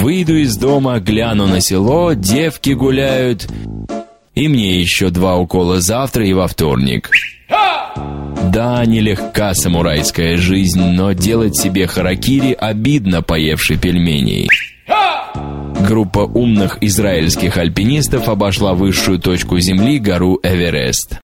Выйду из дома, гляну на село, девки гуляют. И мне еще два укола завтра и во вторник. Да, нелегка самурайская жизнь, но делать себе харакири обидно, поевший пельменей. Группа умных израильских альпинистов обошла высшую точку Земли, гору Эверест.